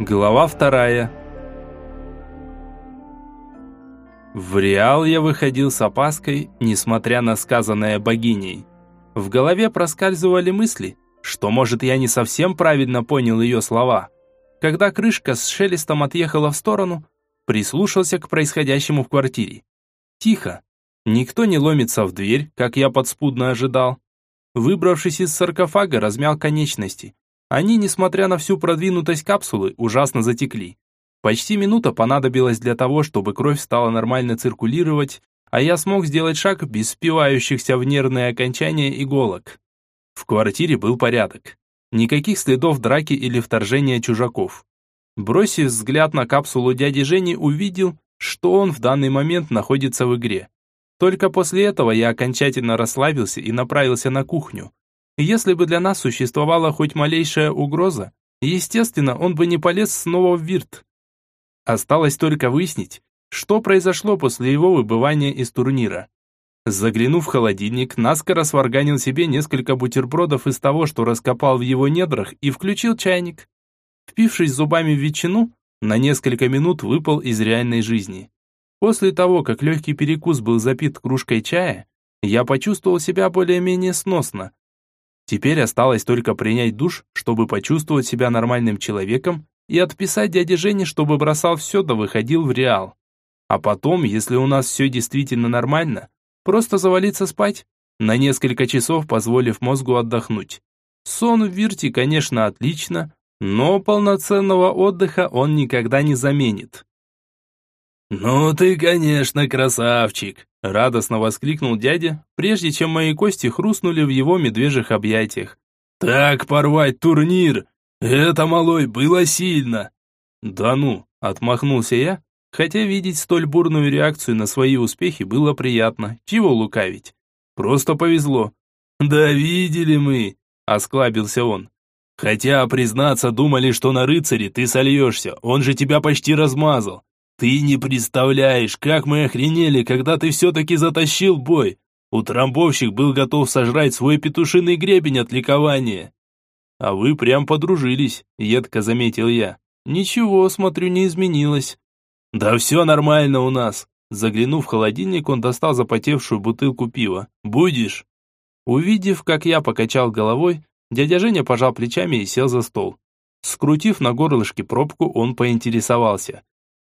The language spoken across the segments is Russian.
Глава вторая. В Реал я выходил с опаской, несмотря на сказанное богиней. В голове проскальзывали мысли, что, может, я не совсем правильно понял ее слова. Когда крышка с шелестом отъехала в сторону, прислушался к происходящему в квартире. Тихо. Никто не ломится в дверь, как я подспудно ожидал. Выбравшись из саркофага, размял конечности. Они, несмотря на всю продвинутость капсулы, ужасно затекли. Почти минута понадобилась для того, чтобы кровь стала нормально циркулировать, а я смог сделать шаг без спивающихся в нервные окончания иголок. В квартире был порядок. Никаких следов драки или вторжения чужаков. Бросив взгляд на капсулу дяди Жени, увидел, что он в данный момент находится в игре. Только после этого я окончательно расслабился и направился на кухню, если бы для нас существовала хоть малейшая угроза, естественно, он бы не полез снова в Вирт. Осталось только выяснить, что произошло после его выбывания из турнира. Заглянув в холодильник, наскоро сварганил себе несколько бутербродов из того, что раскопал в его недрах, и включил чайник. Впившись зубами в ветчину, на несколько минут выпал из реальной жизни. После того, как легкий перекус был запит кружкой чая, я почувствовал себя более-менее сносно, Теперь осталось только принять душ, чтобы почувствовать себя нормальным человеком, и отписать дяде Жене, чтобы бросал все да выходил в реал. А потом, если у нас все действительно нормально, просто завалиться спать, на несколько часов позволив мозгу отдохнуть. Сон в Вирте, конечно, отлично, но полноценного отдыха он никогда не заменит. «Ну ты, конечно, красавчик!» – радостно воскликнул дядя, прежде чем мои кости хрустнули в его медвежьих объятиях. «Так порвать турнир! Это, малой, было сильно!» «Да ну!» – отмахнулся я, хотя видеть столь бурную реакцию на свои успехи было приятно. Чего лукавить? Просто повезло. «Да видели мы!» – осклабился он. «Хотя, признаться, думали, что на рыцаре ты сольешься, он же тебя почти размазал. Ты не представляешь, как мы охренели, когда ты все-таки затащил бой. Утрамбовщик был готов сожрать свой петушиный гребень от ликования. А вы прям подружились, едко заметил я. Ничего, смотрю, не изменилось. Да все нормально у нас. Заглянув в холодильник, он достал запотевшую бутылку пива. Будешь? Увидев, как я покачал головой, дядя Женя пожал плечами и сел за стол. Скрутив на горлышке пробку, он поинтересовался.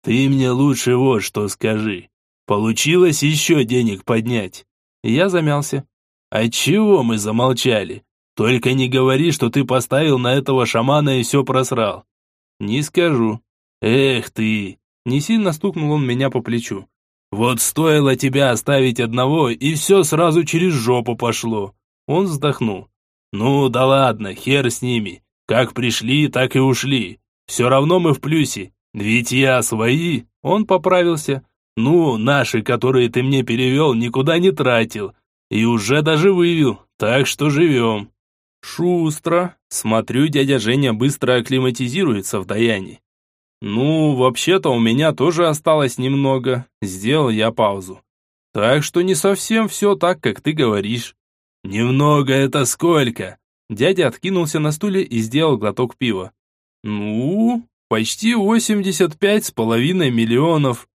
Ты мне лучше вот что скажи. Получилось еще денег поднять? Я замялся. А чего мы замолчали? Только не говори, что ты поставил на этого шамана и все просрал. Не скажу. Эх ты. Не сильно стукнул он меня по плечу. Вот стоило тебя оставить одного, и все сразу через жопу пошло. Он вздохнул. Ну да ладно, хер с ними. Как пришли, так и ушли. Все равно мы в плюсе. Ведь я свои, он поправился. Ну, наши, которые ты мне перевел, никуда не тратил. И уже даже вывел, так что живем. Шустро. Смотрю, дядя Женя быстро акклиматизируется в Даяне. Ну, вообще-то у меня тоже осталось немного. Сделал я паузу. Так что не совсем все так, как ты говоришь. Немного это сколько? Дядя откинулся на стуле и сделал глоток пива. Ну, Почти 85 с половиной миллионов.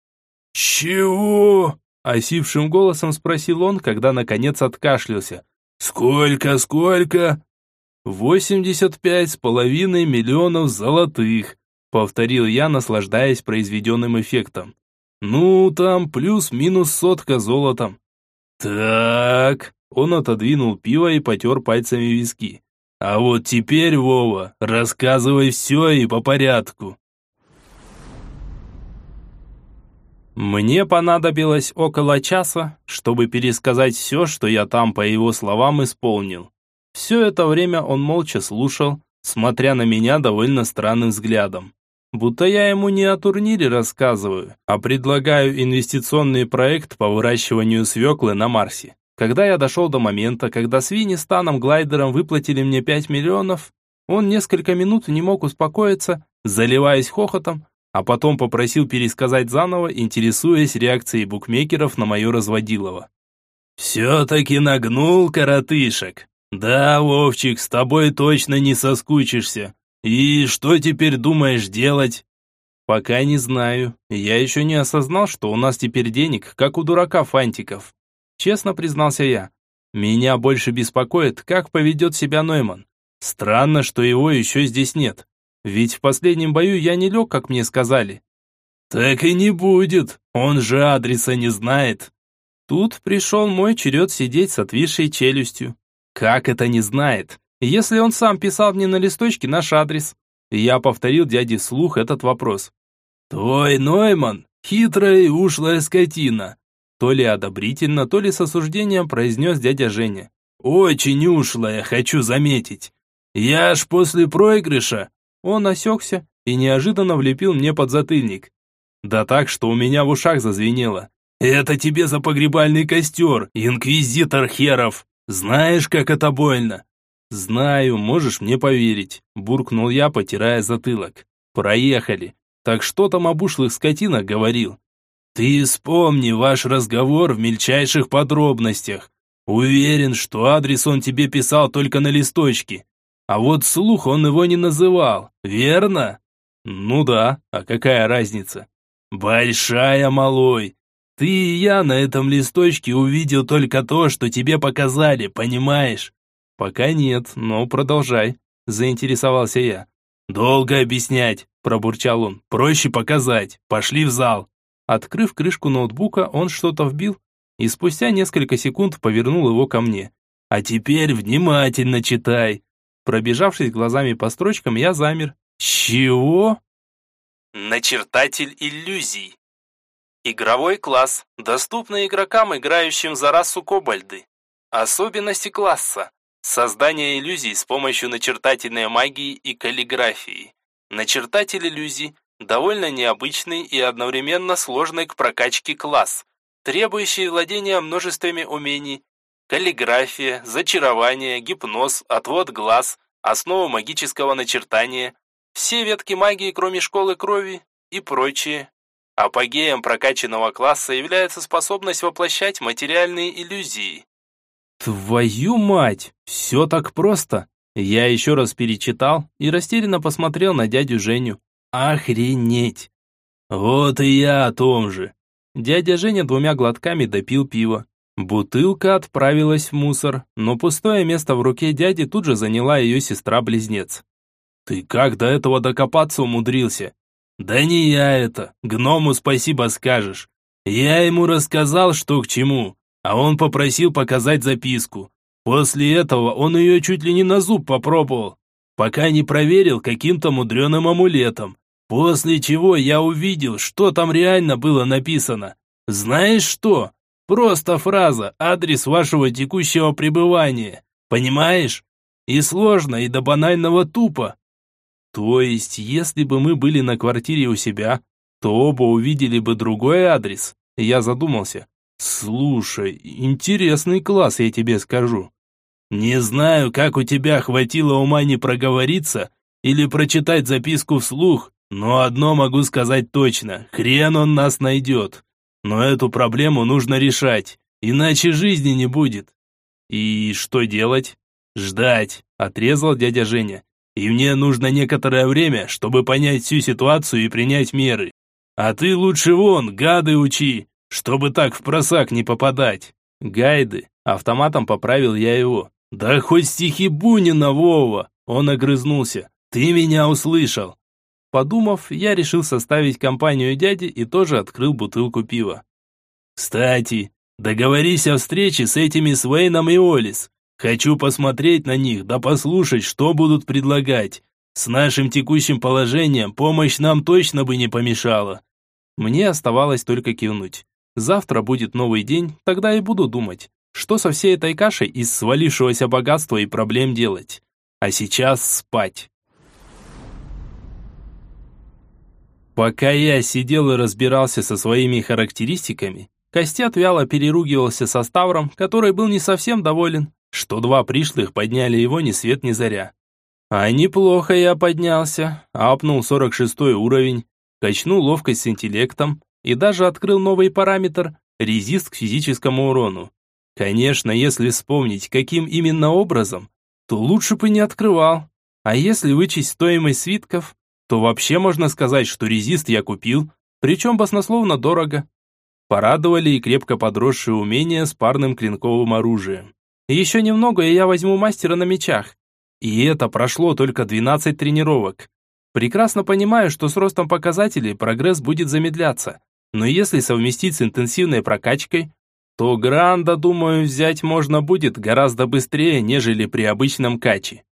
Чего? Осившим голосом спросил он, когда наконец откашлялся. Сколько, сколько? 85 с половиной миллионов золотых, повторил я, наслаждаясь произведенным эффектом. Ну, там плюс-минус сотка золотом. Так, он отодвинул пиво и потер пальцами виски. А вот теперь, Вова, рассказывай все и по порядку. Мне понадобилось около часа, чтобы пересказать все, что я там, по его словам, исполнил. Все это время он молча слушал, смотря на меня довольно странным взглядом. Будто я ему не о турнире рассказываю, а предлагаю инвестиционный проект по выращиванию свеклы на Марсе. Когда я дошел до момента, когда свиньи станом глайдером выплатили мне 5 миллионов, он несколько минут не мог успокоиться, заливаясь хохотом, а потом попросил пересказать заново, интересуясь реакцией букмекеров на мое разводилово. «Все-таки нагнул, коротышек. Да, Вовчик, с тобой точно не соскучишься. И что теперь думаешь делать? Пока не знаю. Я еще не осознал, что у нас теперь денег, как у дурака Фантиков. Честно признался я. Меня больше беспокоит, как поведет себя Нойман. Странно, что его еще здесь нет. Ведь в последнем бою я не лег, как мне сказали. Так и не будет, он же адреса не знает. Тут пришел мой черед сидеть с отвисшей челюстью. Как это не знает? Если он сам писал мне на листочке наш адрес. Я повторил дяде вслух этот вопрос. «Твой Нойман – хитрая и ушлая скотина!» То ли одобрительно, то ли с осуждением произнес дядя Женя. «Очень ушлая, хочу заметить. Я ж после проигрыша...» Он осекся и неожиданно влепил мне под затыльник. Да так, что у меня в ушах зазвенело. «Это тебе за погребальный костер, инквизитор херов! Знаешь, как это больно!» «Знаю, можешь мне поверить», – буркнул я, потирая затылок. «Проехали. Так что там об ушлых скотинах говорил?» «Ты вспомни ваш разговор в мельчайших подробностях. Уверен, что адрес он тебе писал только на листочке. А вот слух он его не называл, верно?» «Ну да, а какая разница?» «Большая, малой. Ты и я на этом листочке увидел только то, что тебе показали, понимаешь?» «Пока нет, но продолжай», – заинтересовался я. «Долго объяснять», – пробурчал он. «Проще показать. Пошли в зал». Открыв крышку ноутбука, он что-то вбил и спустя несколько секунд повернул его ко мне. «А теперь внимательно читай». Пробежавшись глазами по строчкам, я замер. «Чего?» Начертатель иллюзий. Игровой класс, доступный игрокам, играющим за расу кобальды. Особенности класса. Создание иллюзий с помощью начертательной магии и каллиграфии. Начертатель иллюзий – довольно необычный и одновременно сложный к прокачке класс, требующий владения множествами умений. Каллиграфия, зачарование, гипноз, отвод глаз, основа магического начертания, все ветки магии, кроме школы крови и прочее. Апогеем прокачанного класса является способность воплощать материальные иллюзии. Твою мать, все так просто. Я еще раз перечитал и растерянно посмотрел на дядю Женю. Охренеть. Вот и я о том же. Дядя Женя двумя глотками допил пиво. Бутылка отправилась в мусор, но пустое место в руке дяди тут же заняла ее сестра-близнец. «Ты как до этого докопаться умудрился?» «Да не я это, гному спасибо скажешь. Я ему рассказал, что к чему, а он попросил показать записку. После этого он ее чуть ли не на зуб попробовал, пока не проверил каким-то мудреным амулетом. После чего я увидел, что там реально было написано. Знаешь что? Просто фраза «адрес вашего текущего пребывания». Понимаешь? И сложно, и до банального тупо. То есть, если бы мы были на квартире у себя, то оба увидели бы другой адрес? Я задумался. Слушай, интересный класс, я тебе скажу. Не знаю, как у тебя хватило ума не проговориться или прочитать записку вслух, но одно могу сказать точно, хрен он нас найдет. Но эту проблему нужно решать, иначе жизни не будет. И что делать? Ждать, отрезал дядя Женя. И мне нужно некоторое время, чтобы понять всю ситуацию и принять меры. А ты лучше вон, гады учи, чтобы так в просак не попадать. Гайды. Автоматом поправил я его. Да хоть стихи Бунина, Вова. Он огрызнулся. Ты меня услышал. Подумав, я решил составить компанию дяди и тоже открыл бутылку пива. Кстати, договорись о встрече с этими Свейном и Олис. Хочу посмотреть на них, да послушать, что будут предлагать. С нашим текущим положением помощь нам точно бы не помешала. Мне оставалось только кивнуть. Завтра будет новый день, тогда и буду думать, что со всей этой кашей из свалившегося богатства и проблем делать. А сейчас спать. Пока я сидел и разбирался со своими характеристиками, Костят вяло переругивался со Ставром, который был не совсем доволен, что два пришлых подняли его ни свет ни заря. А неплохо я поднялся, апнул 46 уровень, качнул ловкость с интеллектом, и даже открыл новый параметр – резист к физическому урону. Конечно, если вспомнить, каким именно образом, то лучше бы не открывал. А если вычесть стоимость свитков, то вообще можно сказать, что резист я купил, причем баснословно дорого. Порадовали и крепко подросшие умения с парным клинковым оружием. Еще немного, и я возьму мастера на мечах. И это прошло только 12 тренировок. Прекрасно понимаю, что с ростом показателей прогресс будет замедляться. Но если совместить с интенсивной прокачкой, то Гранда, думаю, взять можно будет гораздо быстрее, нежели при обычном каче.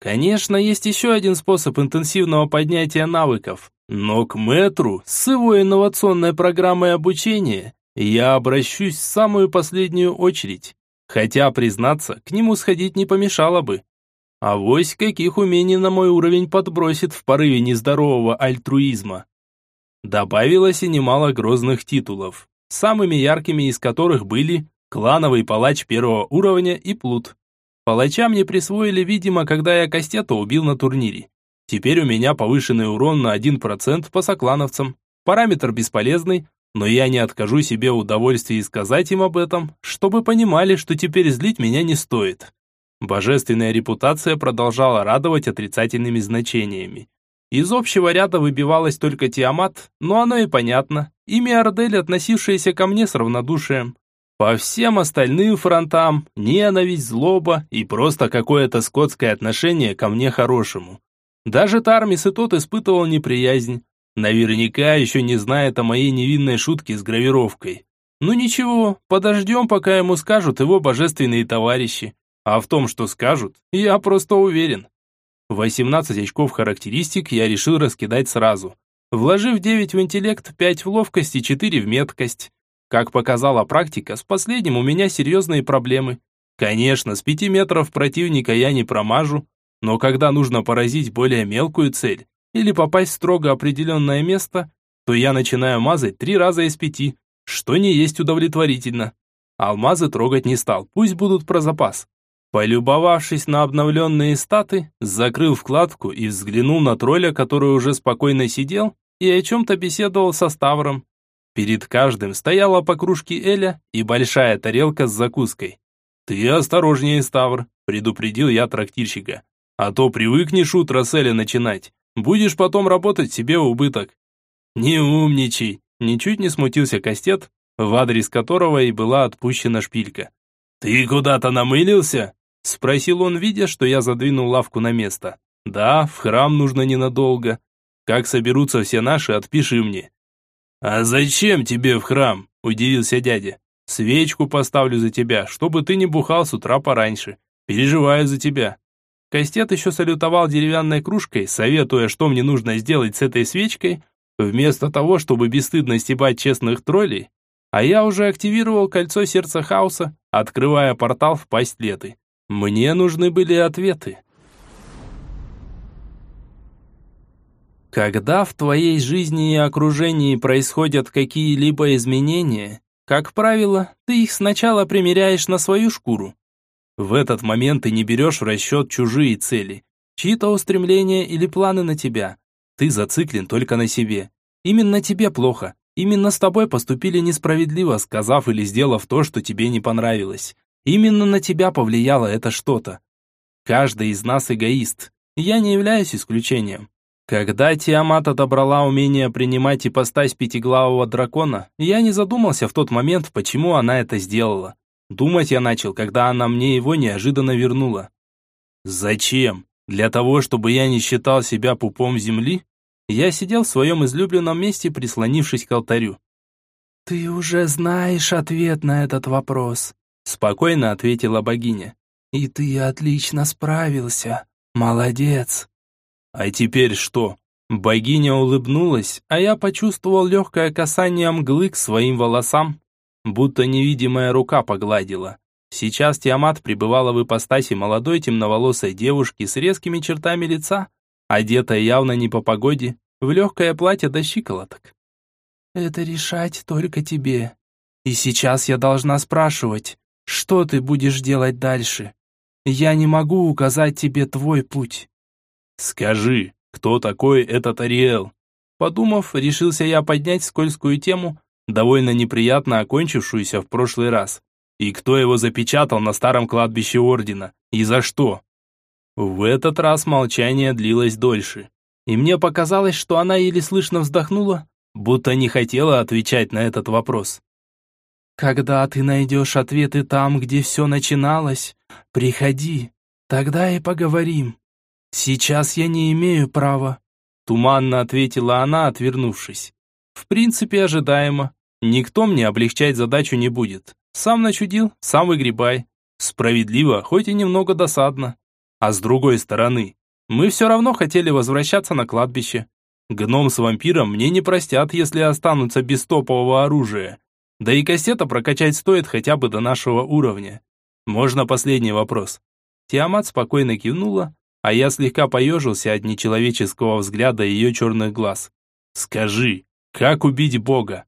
Конечно, есть еще один способ интенсивного поднятия навыков, но к метру с его инновационной программой обучения я обращусь в самую последнюю очередь. Хотя, признаться, к нему сходить не помешало бы. А вось каких умений на мой уровень подбросит в порыве нездорового альтруизма. Добавилось и немало грозных титулов, самыми яркими из которых были клановый палач первого уровня и плут. Палача мне присвоили, видимо, когда я Кастета убил на турнире. Теперь у меня повышенный урон на 1% по соклановцам. Параметр бесполезный, но я не откажу себе удовольствие сказать им об этом, чтобы понимали, что теперь злить меня не стоит. Божественная репутация продолжала радовать отрицательными значениями. Из общего ряда выбивалась только Тиамат, но оно и понятно. Имя Ардель, относившееся ко мне с равнодушием. По всем остальным фронтам ненависть, злоба и просто какое-то скотское отношение ко мне хорошему. Даже Тармис и тот испытывал неприязнь. Наверняка еще не знает о моей невинной шутке с гравировкой. Ну ничего, подождем, пока ему скажут его божественные товарищи. А в том, что скажут, я просто уверен. 18 очков характеристик я решил раскидать сразу. Вложив 9 в интеллект, 5 в ловкость и 4 в меткость. Как показала практика, с последним у меня серьезные проблемы. Конечно, с 5 метров противника я не промажу, но когда нужно поразить более мелкую цель или попасть в строго определенное место, то я начинаю мазать три раза из пяти, что не есть удовлетворительно. Алмазы трогать не стал, пусть будут про запас. Полюбовавшись на обновленные статы, закрыл вкладку и взглянул на тролля, который уже спокойно сидел и о чем-то беседовал со Ставром. Перед каждым стояла по кружке Эля и большая тарелка с закуской. «Ты осторожнее, Ставр», – предупредил я трактирщика. «А то привыкнешь утро с Эля начинать. Будешь потом работать себе убыток». «Не умничай», – ничуть не смутился Кастет, в адрес которого и была отпущена шпилька. «Ты куда-то намылился?» Спросил он, видя, что я задвинул лавку на место. Да, в храм нужно ненадолго. Как соберутся все наши, отпиши мне. А зачем тебе в храм? Удивился дядя. Свечку поставлю за тебя, чтобы ты не бухал с утра пораньше. Переживаю за тебя. Костет еще салютовал деревянной кружкой, советуя, что мне нужно сделать с этой свечкой, вместо того, чтобы бесстыдно стебать честных троллей. А я уже активировал кольцо сердца хаоса, открывая портал в пасть леты. Мне нужны были ответы. Когда в твоей жизни и окружении происходят какие-либо изменения, как правило, ты их сначала примеряешь на свою шкуру. В этот момент ты не берешь в расчет чужие цели, чьи-то устремления или планы на тебя. Ты зациклен только на себе. Именно тебе плохо. Именно с тобой поступили несправедливо, сказав или сделав то, что тебе не понравилось. Именно на тебя повлияло это что-то. Каждый из нас эгоист. Я не являюсь исключением. Когда Тиамат отобрала умение принимать ипостась пятиглавого дракона, я не задумался в тот момент, почему она это сделала. Думать я начал, когда она мне его неожиданно вернула. Зачем? Для того, чтобы я не считал себя пупом земли? Я сидел в своем излюбленном месте, прислонившись к алтарю. «Ты уже знаешь ответ на этот вопрос», спокойно ответила богиня. И ты отлично справился. Молодец. А теперь что? Богиня улыбнулась, а я почувствовал легкое касание мглы к своим волосам, будто невидимая рука погладила. Сейчас Тиамат пребывала в ипостаси молодой темноволосой девушки с резкими чертами лица, одетая явно не по погоде, в легкое платье до щиколоток. «Это решать только тебе. И сейчас я должна спрашивать, что ты будешь делать дальше? Я не могу указать тебе твой путь. Скажи, кто такой этот Ариэл? Подумав, решился я поднять скользкую тему, довольно неприятно окончившуюся в прошлый раз. И кто его запечатал на старом кладбище Ордена? И за что? В этот раз молчание длилось дольше. И мне показалось, что она еле слышно вздохнула, будто не хотела отвечать на этот вопрос. «Когда ты найдешь ответы там, где все начиналось, приходи, тогда и поговорим. Сейчас я не имею права», — туманно ответила она, отвернувшись. «В принципе, ожидаемо. Никто мне облегчать задачу не будет. Сам начудил, сам выгребай. Справедливо, хоть и немного досадно. А с другой стороны, мы все равно хотели возвращаться на кладбище. Гном с вампиром мне не простят, если останутся без топового оружия. Да и кассета прокачать стоит хотя бы до нашего уровня. Можно последний вопрос. Тиамат спокойно кивнула, а я слегка поежился от нечеловеческого взгляда ее черных глаз. «Скажи, как убить Бога?»